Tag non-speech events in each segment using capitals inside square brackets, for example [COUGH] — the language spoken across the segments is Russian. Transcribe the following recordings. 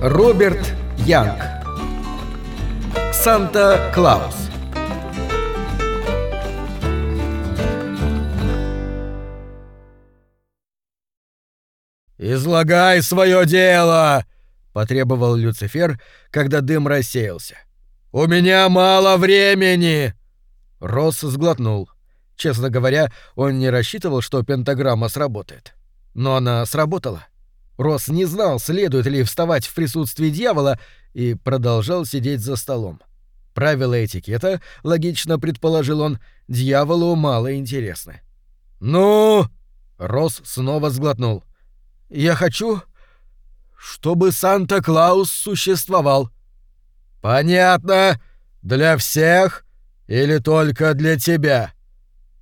Роберт Янг Санта-Клаус «Излагай свое дело!» — потребовал Люцифер, когда дым рассеялся. «У меня мало времени!» Росс сглотнул. Честно говоря, он не рассчитывал, что пентаграмма сработает. Но она сработала. Росс не знал, следует ли вставать в присутствии дьявола, и продолжал сидеть за столом. Правила этикета, логично предположил он, дьяволу мало интересны. «Ну?» — Росс снова сглотнул. Я хочу, чтобы Санта-Клаус существовал. Понятно. Для всех или только для тебя?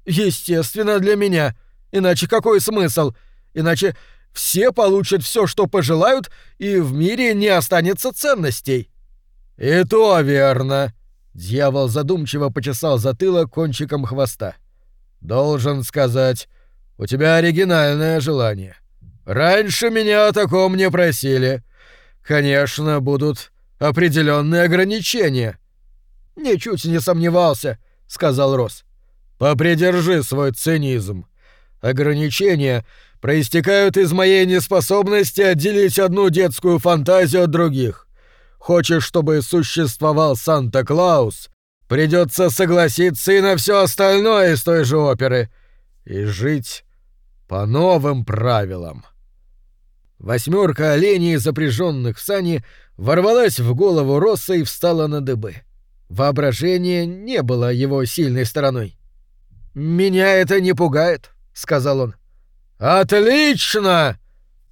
Естественно, для меня. Иначе какой смысл? Иначе все получат все, что пожелают, и в мире не останется ценностей. И то верно. Дьявол задумчиво почесал затылок кончиком хвоста. Должен сказать, у тебя оригинальное желание. Раньше меня о таком не просили. Конечно, будут определенные ограничения. Ничуть не сомневался, сказал Росс. Попридержи свой цинизм. Ограничения проистекают из моей неспособности отделить одну детскую фантазию от других. Хочешь, чтобы существовал Санта-Клаус, придется согласиться и на все остальное из той же оперы и жить по новым правилам. Восьмерка оленей, запряженных в сани, ворвалась в голову Росса и встала на дыбы. Воображение не было его сильной стороной. «Меня это не пугает», — сказал он. «Отлично!»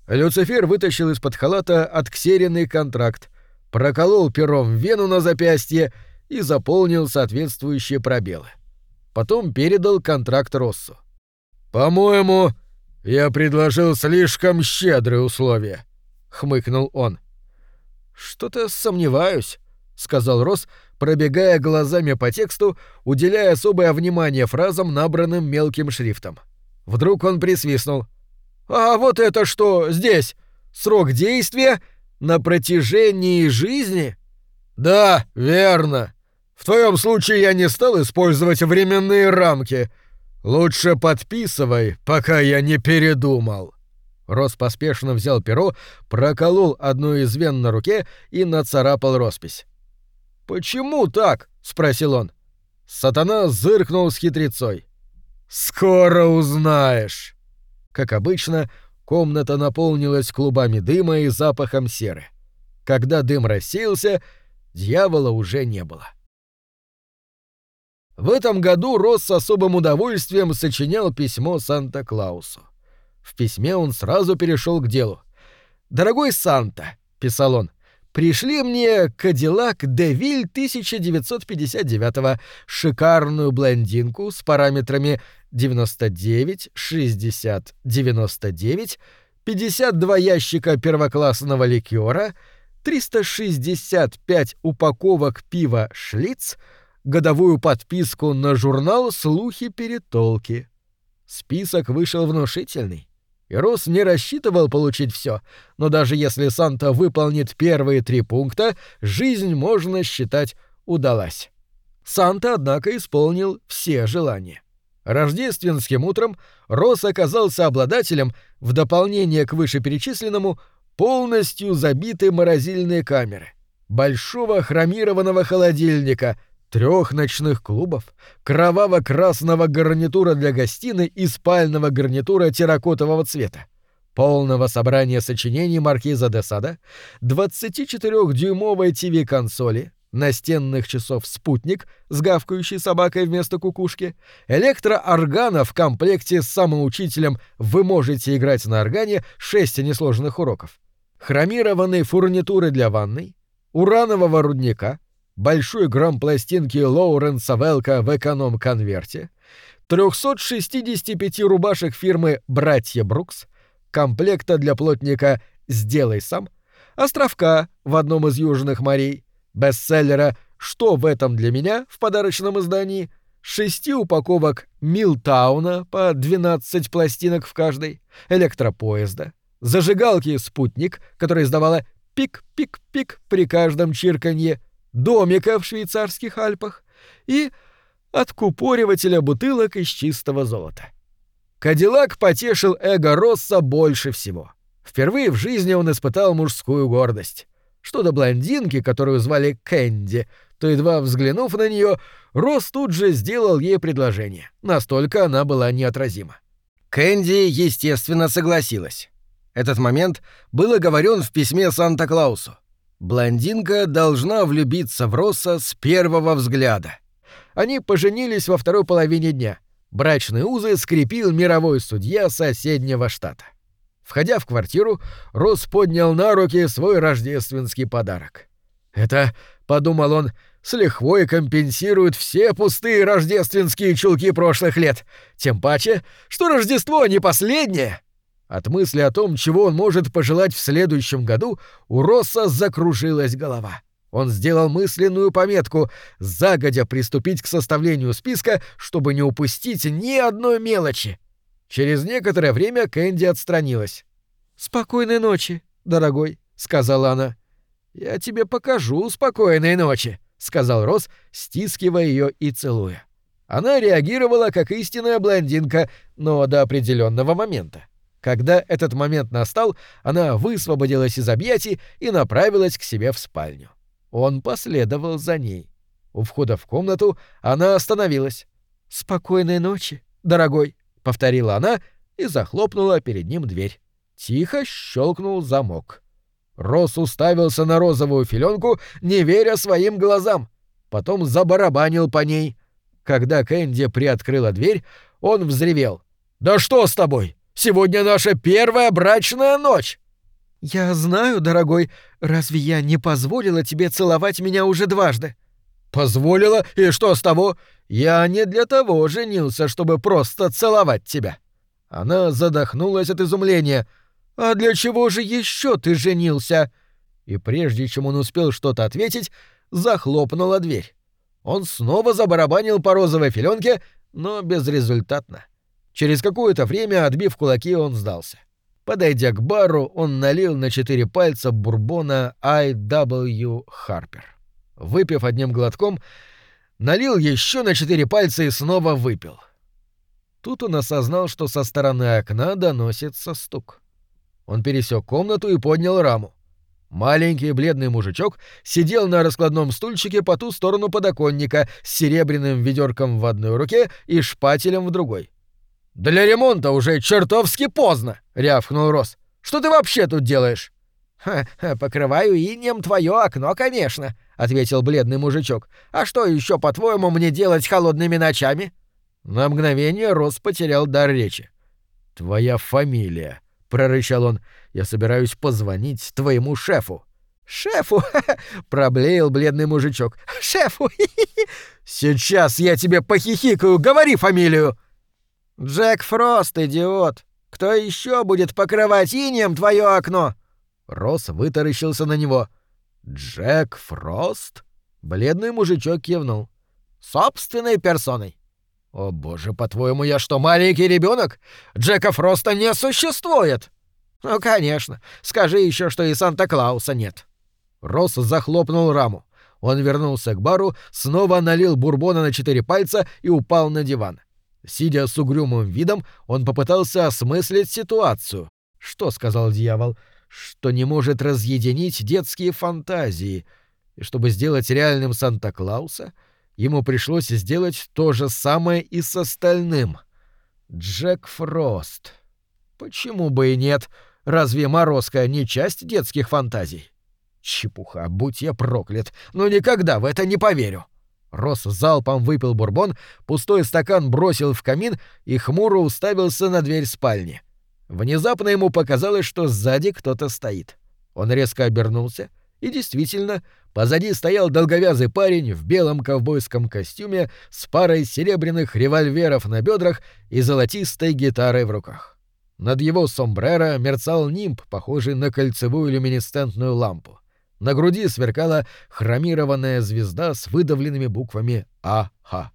Люцифер вытащил из-под халата отксеренный контракт, проколол пером вену на запястье и заполнил соответствующие пробелы. Потом передал контракт Россу. «По-моему, «Я предложил слишком щедрые условия», — хмыкнул он. «Что-то сомневаюсь», — сказал Росс, пробегая глазами по тексту, уделяя особое внимание фразам, набранным мелким шрифтом. Вдруг он присвистнул. «А вот это что здесь? Срок действия на протяжении жизни?» «Да, верно. В твоем случае я не стал использовать временные рамки», «Лучше подписывай, пока я не передумал». Рос поспешно взял перо, проколол одну из вен на руке и нацарапал роспись. «Почему так?» — спросил он. Сатана зыркнул с хитрецой. «Скоро узнаешь!» Как обычно, комната наполнилась клубами дыма и запахом серы. Когда дым рассеялся, дьявола уже не было. В этом году Росс с особым удовольствием сочинял письмо Санта-Клаусу. В письме он сразу перешел к делу. «Дорогой Санта», — писал он, — «пришли мне Кадиллак Девиль 1959-го, шикарную блондинку с параметрами 99, 60, 99, 52 ящика первоклассного ликера, 365 упаковок пива «Шлиц», годовую подписку на журнал «Слухи-перетолки». Список вышел внушительный. И Рос не рассчитывал получить все, но даже если Санта выполнит первые три пункта, жизнь, можно считать, удалась. Санта, однако, исполнил все желания. Рождественским утром Рос оказался обладателем, в дополнение к вышеперечисленному, полностью забитой морозильной камеры, большого хромированного холодильника — трех ночных клубов, кроваво-красного гарнитура для гостиной и спального гарнитура терракотового цвета, полного собрания сочинений маркиза де Сада, 24-дюймовой ТВ-консоли, настенных часов «Спутник» с гавкающей собакой вместо кукушки, электрооргана в комплекте с самоучителем. «Вы можете играть на органе» шесть несложных уроков, хромированной фурнитуры для ванной, уранового рудника — большой грамм пластинки Лоуренса Велка в эконом-конверте, 365 рубашек фирмы «Братья Брукс», комплекта для плотника «Сделай сам», островка в одном из южных морей, бестселлера «Что в этом для меня» в подарочном издании, шести упаковок Милтауна по 12 пластинок в каждой, электропоезда, зажигалки «Спутник», которая издавала пик-пик-пик при каждом чирканье, домика в швейцарских Альпах и откупоривателя бутылок из чистого золота. Кадиллак потешил эго Росса больше всего. Впервые в жизни он испытал мужскую гордость. Что до блондинки, которую звали Кэнди, то, едва взглянув на нее, Росс тут же сделал ей предложение. Настолько она была неотразима. Кэнди, естественно, согласилась. Этот момент был оговорен в письме Санта-Клаусу. Блондинка должна влюбиться в Росса с первого взгляда. Они поженились во второй половине дня. Брачные узы скрепил мировой судья соседнего штата. Входя в квартиру, Росс поднял на руки свой рождественский подарок. «Это, — подумал он, — с лихвой компенсирует все пустые рождественские чулки прошлых лет. Тем паче, что Рождество не последнее!» От мысли о том, чего он может пожелать в следующем году, у Росса закружилась голова. Он сделал мысленную пометку загодя приступить к составлению списка, чтобы не упустить ни одной мелочи. Через некоторое время Кэнди отстранилась. «Спокойной ночи, дорогой», — сказала она. «Я тебе покажу спокойной ночи», — сказал Росс, стискивая ее и целуя. Она реагировала как истинная блондинка, но до определенного момента. Когда этот момент настал, она высвободилась из объятий и направилась к себе в спальню. Он последовал за ней. У входа в комнату она остановилась. «Спокойной ночи, дорогой», — повторила она и захлопнула перед ним дверь. Тихо щелкнул замок. Рос уставился на розовую филенку, не веря своим глазам. Потом забарабанил по ней. Когда Кэнди приоткрыла дверь, он взревел. «Да что с тобой? Сегодня наша первая брачная ночь!» «Я знаю, дорогой, разве я не позволила тебе целовать меня уже дважды?» «Позволила? И что с того? Я не для того женился, чтобы просто целовать тебя». Она задохнулась от изумления. «А для чего же еще ты женился?» И прежде чем он успел что-то ответить, захлопнула дверь. Он снова забарабанил по розовой филенке, но безрезультатно. Через какое-то время, отбив кулаки, он сдался. Подойдя к бару, он налил на четыре пальца бурбона I.W. Харпер. Выпив одним глотком, налил еще на четыре пальца и снова выпил. Тут он осознал, что со стороны окна доносится стук. Он пересек комнату и поднял раму. Маленький бледный мужичок сидел на раскладном стульчике по ту сторону подоконника с серебряным ведерком в одной руке и шпателем в другой. «Для ремонта уже чертовски поздно!» — рявкнул Рос. «Что ты вообще тут делаешь?» «Ха, покрываю инем твое окно, конечно», — ответил бледный мужичок. «А что еще, по-твоему, мне делать холодными ночами?» На мгновение Рос потерял дар речи. «Твоя фамилия», — прорычал он. «Я собираюсь позвонить твоему шефу». «Шефу?» — проблеял бледный мужичок. «Шефу!» [LAUGHS] «Сейчас я тебе похихикаю, говори фамилию!» «Джек Фрост, идиот! Кто еще будет покрывать инем твое окно?» Росс вытаращился на него. «Джек Фрост?» Бледный мужичок кивнул. «Собственной персоной». «О боже, по-твоему, я что, маленький ребенок? Джека Фроста не существует!» «Ну, конечно. Скажи еще, что и Санта-Клауса нет». Росс захлопнул раму. Он вернулся к бару, снова налил бурбона на четыре пальца и упал на диван. Сидя с угрюмым видом, он попытался осмыслить ситуацию. Что сказал дьявол? Что не может разъединить детские фантазии. И чтобы сделать реальным Санта-Клауса, ему пришлось сделать то же самое и с остальным. Джек Фрост. Почему бы и нет? Разве Морозко не часть детских фантазий? Чепуха, будь я проклят, но никогда в это не поверю. Росс залпом выпил бурбон, пустой стакан бросил в камин и хмуро уставился на дверь спальни. Внезапно ему показалось, что сзади кто-то стоит. Он резко обернулся, и действительно, позади стоял долговязый парень в белом ковбойском костюме с парой серебряных револьверов на бедрах и золотистой гитарой в руках. Над его сомбреро мерцал нимб, похожий на кольцевую люминесцентную лампу. На груди сверкала хромированная звезда с выдавленными буквами «А-Х».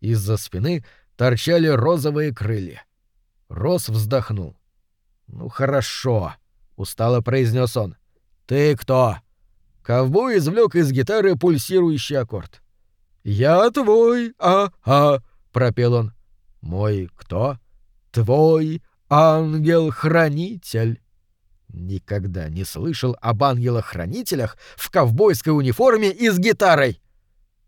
Из-за спины торчали розовые крылья. Рос вздохнул. «Ну хорошо», — устало произнес он. «Ты кто?» Ковбой извлек из гитары пульсирующий аккорд. «Я твой, а-а», — пропел он. «Мой кто?» «Твой ангел-хранитель». Никогда не слышал об ангелах-хранителях в ковбойской униформе и с гитарой.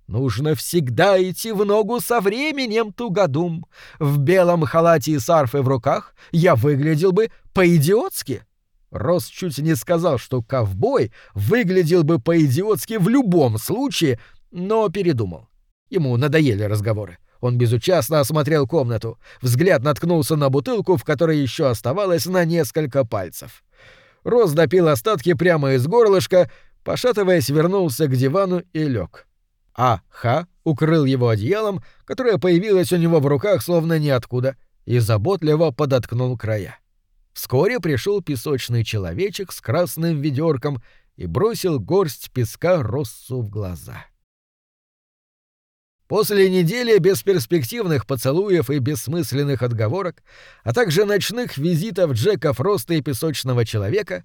Нужно всегда идти в ногу со временем, Тугодум. В белом халате и с арфой в руках я выглядел бы по-идиотски. Рос чуть не сказал, что ковбой выглядел бы по-идиотски в любом случае, но передумал. Ему надоели разговоры. Он безучастно осмотрел комнату. Взгляд наткнулся на бутылку, в которой еще оставалось на несколько пальцев. Рос допил остатки прямо из горлышка, пошатываясь, вернулся к дивану и лег. А Ха укрыл его одеялом, которое появилось у него в руках словно ниоткуда, и заботливо подоткнул края. Вскоре пришел песочный человечек с красным ведерком и бросил горсть песка Россу в глаза. После недели бесперспективных поцелуев и бессмысленных отговорок, а также ночных визитов Джека Фроста и песочного человека,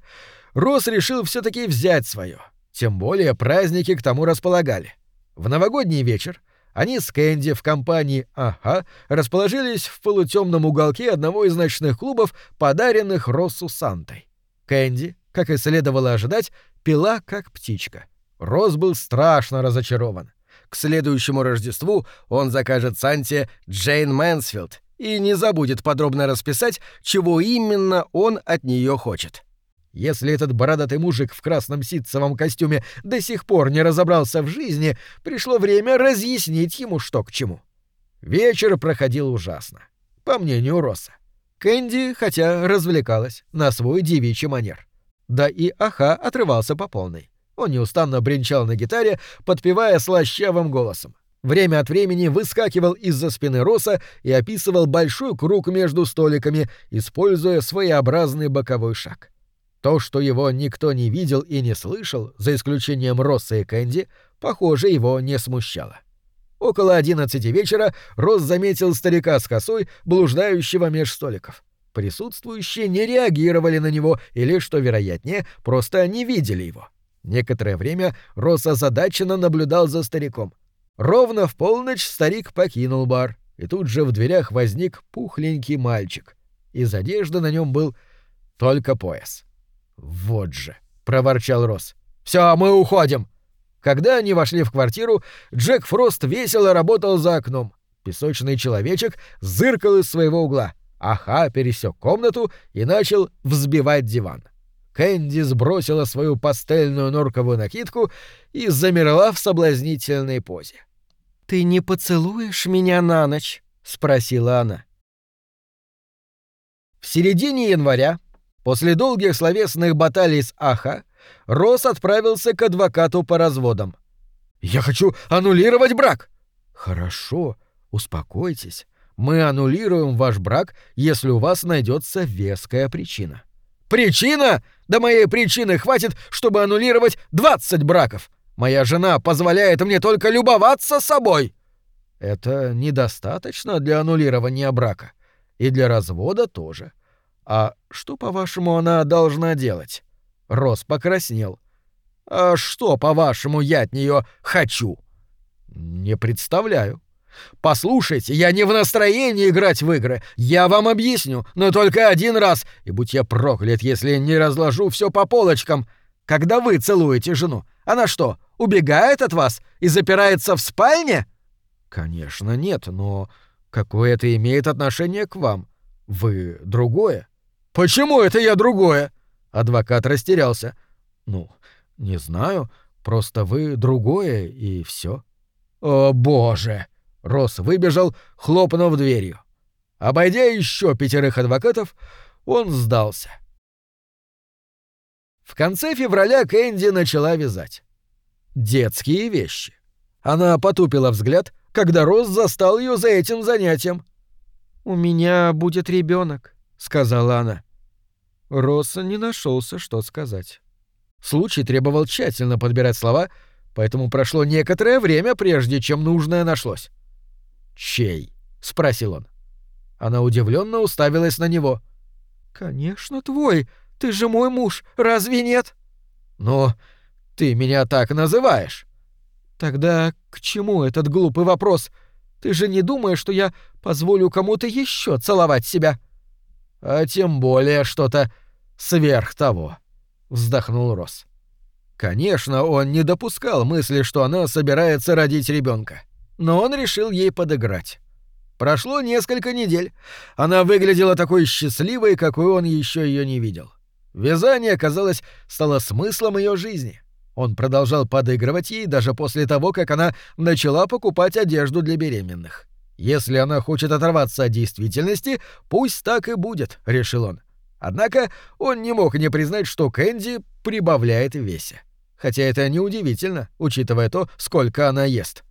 Росс решил всё-таки взять свое. Тем более праздники к тому располагали. В новогодний вечер они с Кэнди в компании «Ага» расположились в полутемном уголке одного из ночных клубов, подаренных Россу Сантой. Кэнди, как и следовало ожидать, пила как птичка. Росс был страшно разочарован. К следующему Рождеству он закажет Санте Джейн Мэнсфилд и не забудет подробно расписать, чего именно он от нее хочет. Если этот бородатый мужик в красном ситцевом костюме до сих пор не разобрался в жизни, пришло время разъяснить ему, что к чему. Вечер проходил ужасно. По мнению Росса. Кэнди, хотя развлекалась, на свой девичий манер. Да и Аха отрывался по полной. Он неустанно бренчал на гитаре, подпевая слащавым голосом. Время от времени выскакивал из-за спины Роса и описывал большой круг между столиками, используя своеобразный боковой шаг. То, что его никто не видел и не слышал, за исключением Росса и Кэнди, похоже, его не смущало. Около одиннадцати вечера Росс заметил старика с косой, блуждающего меж столиков. Присутствующие не реагировали на него или, что вероятнее, просто не видели его. Некоторое время Росс озадаченно наблюдал за стариком. Ровно в полночь старик покинул бар, и тут же в дверях возник пухленький мальчик. Из одежды на нем был только пояс. «Вот же!» — проворчал Росс. «Все, мы уходим!» Когда они вошли в квартиру, Джек Фрост весело работал за окном. Песочный человечек зыркал из своего угла. Аха пересек комнату и начал взбивать диван. Кэнди сбросила свою пастельную норковую накидку и замерла в соблазнительной позе. «Ты не поцелуешь меня на ночь?» — спросила она. В середине января После долгих словесных баталий с Аха, Росс отправился к адвокату по разводам. «Я хочу аннулировать брак!» «Хорошо, успокойтесь. Мы аннулируем ваш брак, если у вас найдется веская причина». «Причина? Да моей причины хватит, чтобы аннулировать 20 браков! Моя жена позволяет мне только любоваться собой!» «Это недостаточно для аннулирования брака. И для развода тоже. «А что, по-вашему, она должна делать?» Рос покраснел. «А что, по-вашему, я от нее хочу?» «Не представляю». «Послушайте, я не в настроении играть в игры. Я вам объясню, но только один раз, и будь я проклят, если не разложу все по полочкам. Когда вы целуете жену, она что, убегает от вас и запирается в спальне?» «Конечно нет, но какое это имеет отношение к вам? Вы другое». «Почему это я другое?» Адвокат растерялся. «Ну, не знаю. Просто вы другое, и все. «О, боже!» Росс выбежал, хлопнув дверью. Обойдя еще пятерых адвокатов, он сдался. В конце февраля Кэнди начала вязать. Детские вещи. Она потупила взгляд, когда Росс застал ее за этим занятием. «У меня будет ребенок, сказала она. Росса не нашелся, что сказать. Случай требовал тщательно подбирать слова, поэтому прошло некоторое время, прежде чем нужное нашлось. «Чей?» — спросил он. Она удивленно уставилась на него. «Конечно, твой. Ты же мой муж, разве нет?» Но ты меня так называешь. Тогда к чему этот глупый вопрос? Ты же не думаешь, что я позволю кому-то еще целовать себя? А тем более что-то сверх того, вздохнул Росс. Конечно, он не допускал мысли, что она собирается родить ребенка, но он решил ей подыграть. Прошло несколько недель. Она выглядела такой счастливой, какой он еще ее не видел. Вязание, казалось, стало смыслом ее жизни. Он продолжал подыгрывать ей даже после того, как она начала покупать одежду для беременных. Если она хочет оторваться от действительности, пусть так и будет, решил он. Однако он не мог не признать, что Кэнди прибавляет в весе. Хотя это неудивительно, учитывая то, сколько она ест.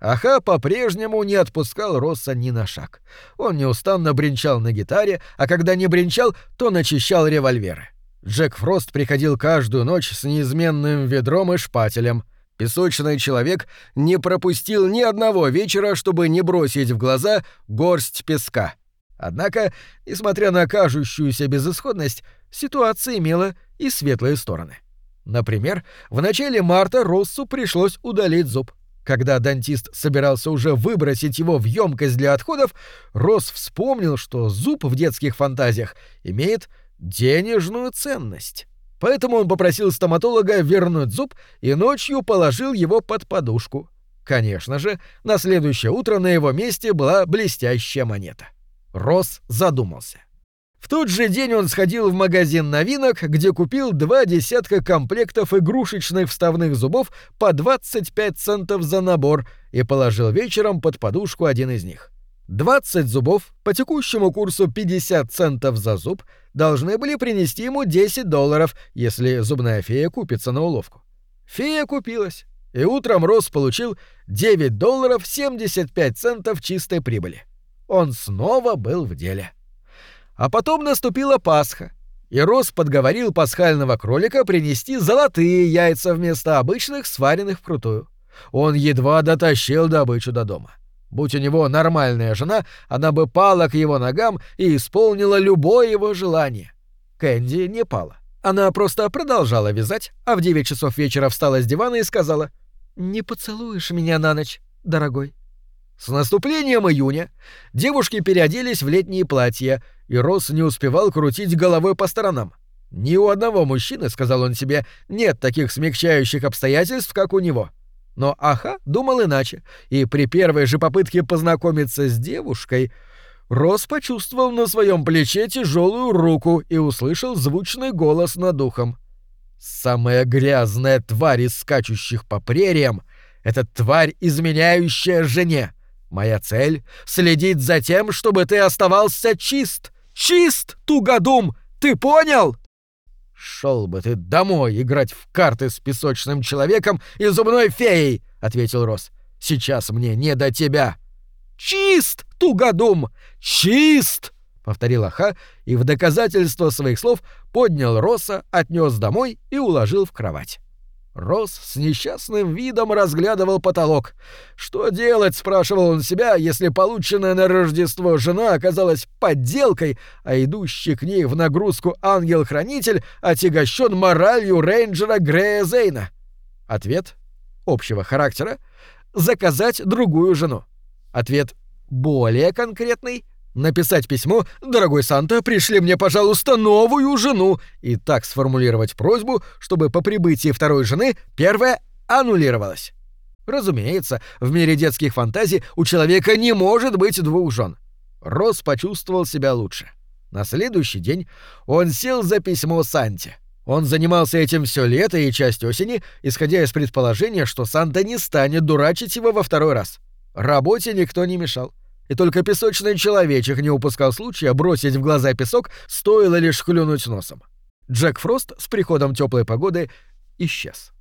Аха по-прежнему не отпускал Росса ни на шаг. Он неустанно бренчал на гитаре, а когда не бренчал, то начищал револьверы. Джек Фрост приходил каждую ночь с неизменным ведром и шпателем. Песочный человек не пропустил ни одного вечера, чтобы не бросить в глаза горсть песка. Однако, несмотря на кажущуюся безысходность, ситуация имела и светлые стороны. Например, в начале марта Россу пришлось удалить зуб. Когда дантист собирался уже выбросить его в емкость для отходов, Росс вспомнил, что зуб в детских фантазиях имеет денежную ценность. Поэтому он попросил стоматолога вернуть зуб и ночью положил его под подушку. Конечно же, на следующее утро на его месте была блестящая монета. Росс задумался. В тот же день он сходил в магазин новинок, где купил два десятка комплектов игрушечных вставных зубов по 25 центов за набор и положил вечером под подушку один из них. 20 зубов по текущему курсу 50 центов за зуб должны были принести ему 10 долларов, если зубная фея купится на уловку. Фея купилась, и утром Росс получил 9 долларов 75 центов чистой прибыли. Он снова был в деле. А потом наступила Пасха, и Рос подговорил пасхального кролика принести золотые яйца вместо обычных, сваренных вкрутую. Он едва дотащил добычу до дома. Будь у него нормальная жена, она бы пала к его ногам и исполнила любое его желание. Кэнди не пала. Она просто продолжала вязать, а в девять часов вечера встала с дивана и сказала «Не поцелуешь меня на ночь, дорогой». С наступлением июня девушки переоделись в летние платья, и Росс не успевал крутить головой по сторонам. Ни у одного мужчины, сказал он себе, нет таких смягчающих обстоятельств, как у него. Но Аха думал иначе, и при первой же попытке познакомиться с девушкой Росс почувствовал на своем плече тяжелую руку и услышал звучный голос над ухом. «Самая грязная тварь из скачущих по прериям — это тварь, изменяющая жене. Моя цель — следить за тем, чтобы ты оставался чист. Чист, тугодум! Ты понял? Шел бы ты домой играть в карты с песочным человеком и зубной феей, ответил Рос. Сейчас мне не до тебя. Чист, тугодум! Чист! повторил Аха и в доказательство своих слов поднял Роса, отнес домой и уложил в кровать. Рос с несчастным видом разглядывал потолок. Что делать, спрашивал он себя, если полученная на Рождество жена оказалась подделкой, а идущий к ней в нагрузку ангел-хранитель отягощен моралью рейнджера Грея Зейна? Ответ общего характера — заказать другую жену. Ответ более конкретный — Написать письмо «Дорогой Санта, пришли мне, пожалуйста, новую жену» и так сформулировать просьбу, чтобы по прибытии второй жены первая аннулировалась. Разумеется, в мире детских фантазий у человека не может быть двух жен. Росс почувствовал себя лучше. На следующий день он сел за письмо Санте. Он занимался этим все лето и часть осени, исходя из предположения, что Санта не станет дурачить его во второй раз. Работе никто не мешал и только песочный человечек не упускал случая бросить в глаза песок, стоило лишь хлюнуть носом. Джек Фрост с приходом теплой погоды исчез.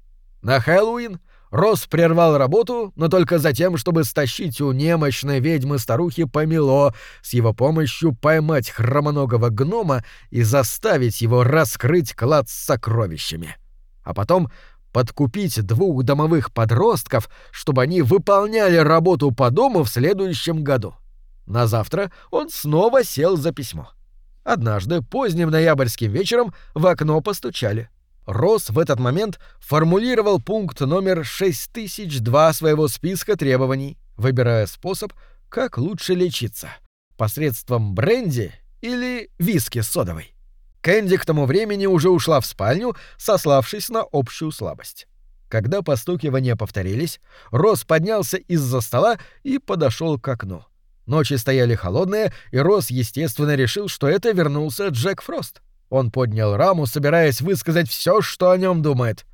На Хэллоуин Росс прервал работу, но только за тем, чтобы стащить у немощной ведьмы-старухи помело, с его помощью поймать хромоногого гнома и заставить его раскрыть клад с сокровищами. А потом подкупить двух домовых подростков, чтобы они выполняли работу по дому в следующем году. На завтра он снова сел за письмо. Однажды, поздним ноябрьским вечером, в окно постучали. Росс в этот момент формулировал пункт номер 6002 своего списка требований, выбирая способ, как лучше лечиться — посредством бренди или виски содовой. Кэнди к тому времени уже ушла в спальню, сославшись на общую слабость. Когда постукивания повторились, Росс поднялся из-за стола и подошел к окну. Ночи стояли холодные, и Росс, естественно, решил, что это вернулся Джек Фрост. Он поднял раму, собираясь высказать все, что о нем думает.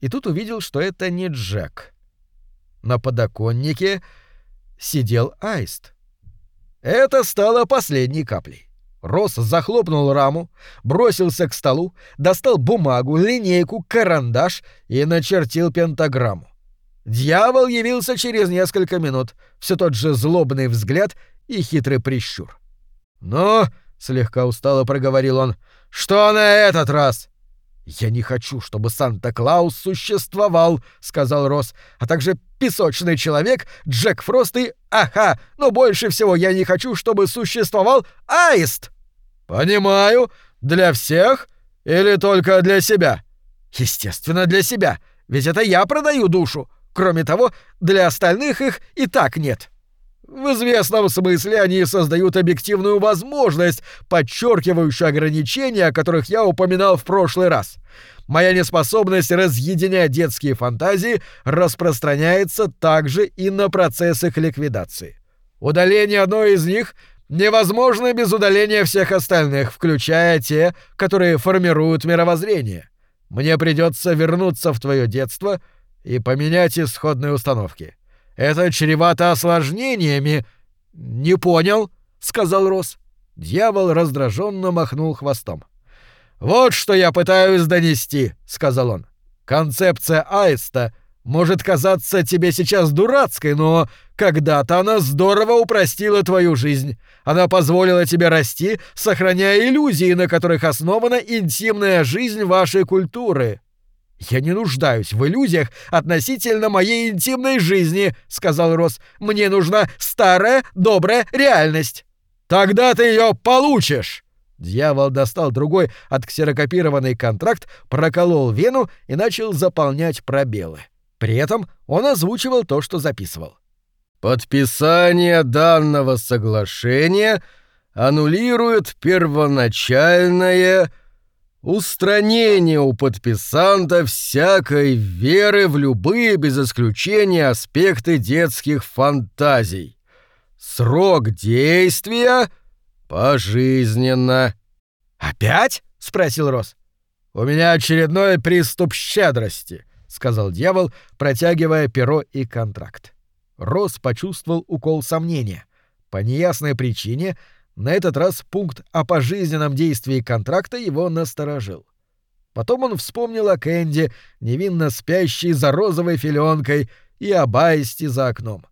И тут увидел, что это не Джек. На подоконнике сидел Аист. Это стало последней каплей. Росс захлопнул раму, бросился к столу, достал бумагу, линейку, карандаш и начертил пентаграмму. Дьявол явился через несколько минут, все тот же злобный взгляд и хитрый прищур. «Ну, — слегка устало проговорил он, — что на этот раз?» «Я не хочу, чтобы Санта-Клаус существовал», — сказал Росс, «а также песочный человек, Джек Фрост и... Ага, но больше всего я не хочу, чтобы существовал Аист!» «Понимаю. Для всех или только для себя?» «Естественно, для себя. Ведь это я продаю душу. Кроме того, для остальных их и так нет». В известном смысле они создают объективную возможность, подчеркивающую ограничения, о которых я упоминал в прошлый раз. Моя неспособность разъединять детские фантазии распространяется также и на процесс их ликвидации. Удаление одной из них невозможно без удаления всех остальных, включая те, которые формируют мировоззрение. Мне придется вернуться в твое детство и поменять исходные установки. Это чревато осложнениями. Не понял, сказал Рос. Дьявол раздраженно махнул хвостом. Вот что я пытаюсь донести, сказал он. Концепция аиста может казаться тебе сейчас дурацкой, но когда-то она здорово упростила твою жизнь. Она позволила тебе расти, сохраняя иллюзии, на которых основана интимная жизнь вашей культуры. «Я не нуждаюсь в иллюзиях относительно моей интимной жизни», — сказал Росс. «Мне нужна старая, добрая реальность». «Тогда ты ее получишь!» Дьявол достал другой отксерокопированный контракт, проколол вену и начал заполнять пробелы. При этом он озвучивал то, что записывал. «Подписание данного соглашения аннулирует первоначальное...» Устранение у подписанта всякой веры в любые без исключения аспекты детских фантазий. Срок действия пожизненно. Опять? спросил Рос. У меня очередной приступ щедрости, сказал дьявол, протягивая перо и контракт. Рос почувствовал укол сомнения. По неясной причине на этот раз пункт о пожизненном действии контракта его насторожил. Потом он вспомнил о Кэнди, невинно спящей за розовой филенкой, и о Байсте за окном.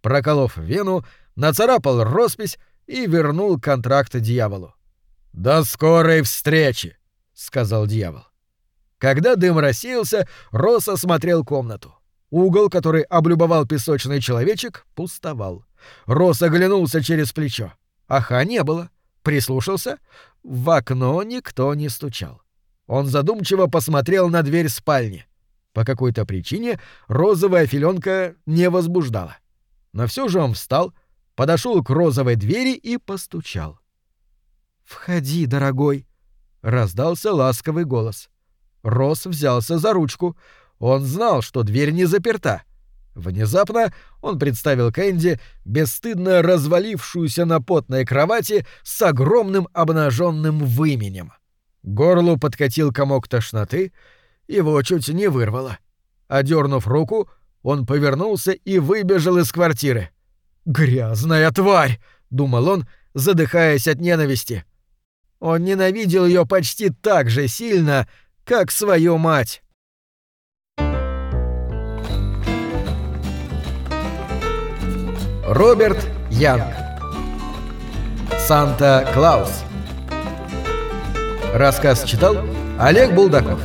Проколов вену, нацарапал роспись и вернул контракт дьяволу. «До скорой встречи!» — сказал дьявол. Когда дым рассеялся, Росс осмотрел комнату. Угол, который облюбовал песочный человечек, пустовал. Росс оглянулся через плечо. Аха не было. Прислушался. В окно никто не стучал. Он задумчиво посмотрел на дверь спальни. По какой-то причине розовая филенка не возбуждала. Но все же он встал, подошел к розовой двери и постучал. «Входи, дорогой!» — раздался ласковый голос. Рос взялся за ручку. Он знал, что дверь не заперта. Внезапно он представил Кэнди, бесстыдно развалившуюся на потной кровати с огромным обнаженным выменем. Горлу подкатил комок тошноты, его чуть не вырвало. Одернув руку, он повернулся и выбежал из квартиры. «Грязная тварь!» — думал он, задыхаясь от ненависти. Он ненавидел ее почти так же сильно, как свою мать. Роберт Янг. Санта-Клаус. Рассказ читал Олег Булдаков.